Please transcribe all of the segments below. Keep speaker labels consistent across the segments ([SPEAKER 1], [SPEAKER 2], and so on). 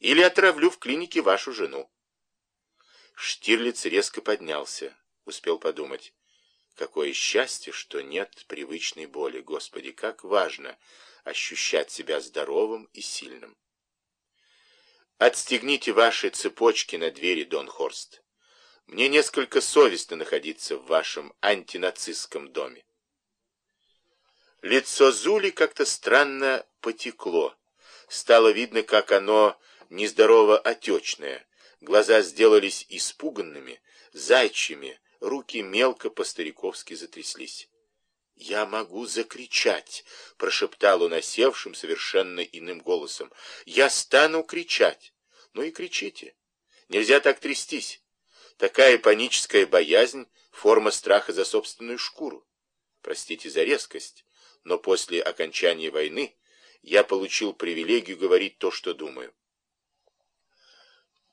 [SPEAKER 1] или отравлю в клинике вашу жену. Штирлиц резко поднялся, успел подумать. Какое счастье, что нет привычной боли. Господи, как важно ощущать себя здоровым и сильным. Отстегните ваши цепочки на двери, Дон Хорст. Мне несколько совестно находиться в вашем антинацистском доме. Лицо Зули как-то странно потекло. Стало видно, как оно нездорово отечное. Глаза сделались испуганными, зайчьими, руки мелко по-стариковски затряслись. «Я могу закричать!» — прошептал он осевшим, совершенно иным голосом. «Я стану кричать!» «Ну и кричите! Нельзя так трястись! Такая паническая боязнь — форма страха за собственную шкуру. Простите за резкость, но после окончания войны я получил привилегию говорить то, что думаю.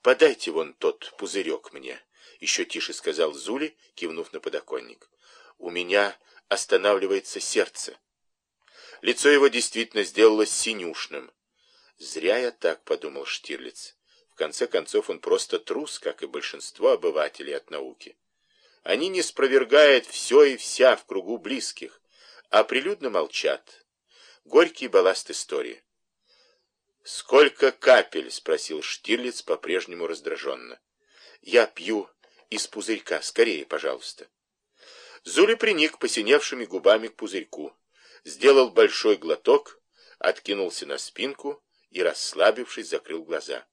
[SPEAKER 1] «Подайте вон тот пузырек мне», — еще тише сказал Зули, кивнув на подоконник. «У меня останавливается сердце. Лицо его действительно сделалось синюшным. Зря я так подумал Штирлиц. В конце концов, он просто трус, как и большинство обывателей от науки. Они не спровергают все и вся в кругу близких, а прилюдно молчат. Горький балласт истории. «Сколько капель?» — спросил Штирлиц по-прежнему раздраженно. «Я пью из пузырька. Скорее, пожалуйста». Зули приник посиневшими губами к пузырьку, сделал большой глоток, откинулся на спинку и, расслабившись, закрыл глаза.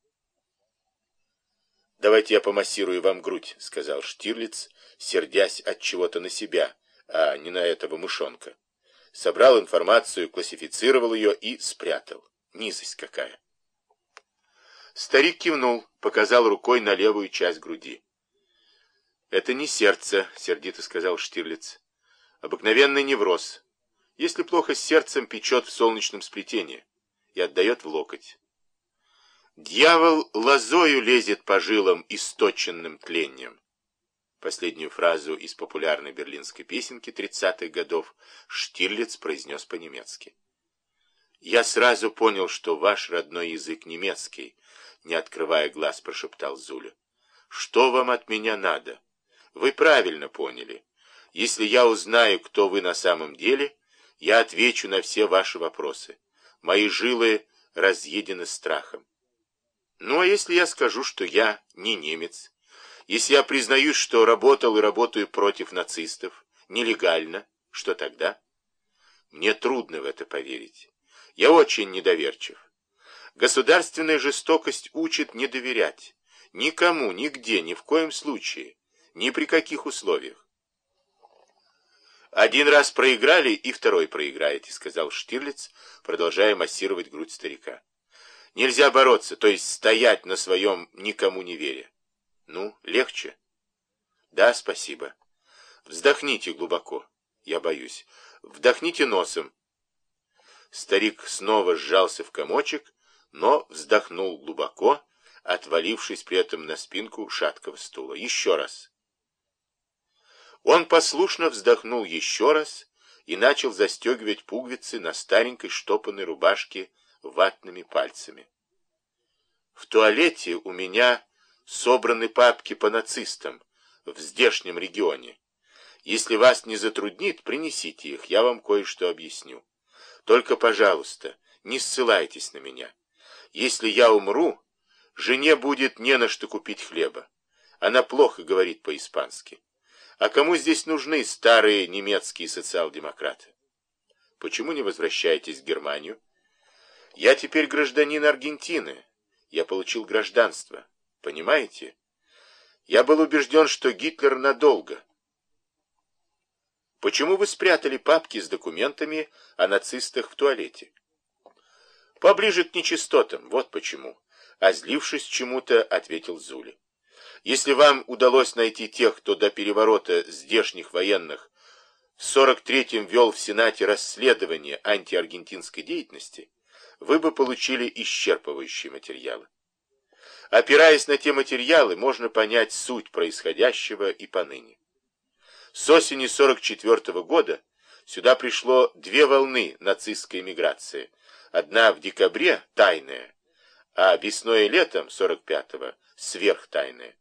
[SPEAKER 1] «Давайте я помассирую вам грудь», — сказал Штирлиц, сердясь от чего-то на себя, а не на этого мышонка. Собрал информацию, классифицировал ее и спрятал. Низость какая. Старик кивнул, показал рукой на левую часть груди. «Это не сердце», — сердито сказал Штирлиц. «Обыкновенный невроз. Если плохо с сердцем, печет в солнечном сплетении и отдает в локоть. Дьявол лозою лезет по жилам источенным тлением». Последнюю фразу из популярной берлинской песенки 30-х годов Штирлиц произнес по-немецки. «Я сразу понял, что ваш родной язык немецкий», — не открывая глаз, прошептал Зуля. «Что вам от меня надо?» Вы правильно поняли. Если я узнаю, кто вы на самом деле, я отвечу на все ваши вопросы. Мои жилы разъедены страхом. Ну, а если я скажу, что я не немец? Если я признаюсь, что работал и работаю против нацистов, нелегально, что тогда? Мне трудно в это поверить. Я очень недоверчив. Государственная жестокость учит не доверять. Никому, нигде, ни в коем случае. Ни при каких условиях. «Один раз проиграли, и второй проиграете», — сказал Штирлиц, продолжая массировать грудь старика. «Нельзя бороться, то есть стоять на своем, никому не веря. Ну, легче?» «Да, спасибо. Вздохните глубоко. Я боюсь. Вдохните носом». Старик снова сжался в комочек, но вздохнул глубоко, отвалившись при этом на спинку шаткого стула. «Еще раз». Он послушно вздохнул еще раз и начал застегивать пуговицы на старенькой штопанной рубашке ватными пальцами. В туалете у меня собраны папки по нацистам в здешнем регионе. Если вас не затруднит, принесите их, я вам кое-что объясню. Только, пожалуйста, не ссылайтесь на меня. Если я умру, жене будет не на что купить хлеба. Она плохо говорит по-испански. А кому здесь нужны старые немецкие социал-демократы? Почему не возвращаетесь в Германию? Я теперь гражданин Аргентины. Я получил гражданство. Понимаете? Я был убежден, что Гитлер надолго. Почему вы спрятали папки с документами о нацистах в туалете? Поближе к нечистотам, вот почему. Озлившись чему-то, ответил Зули. Если вам удалось найти тех, кто до переворота здешних военных в 43-м вел в Сенате расследование антиаргентинской деятельности, вы бы получили исчерпывающие материалы. Опираясь на те материалы, можно понять суть происходящего и поныне. С осени 44 -го года сюда пришло две волны нацистской эмиграции. Одна в декабре, тайная, а весной и летом 45-го сверхтайное.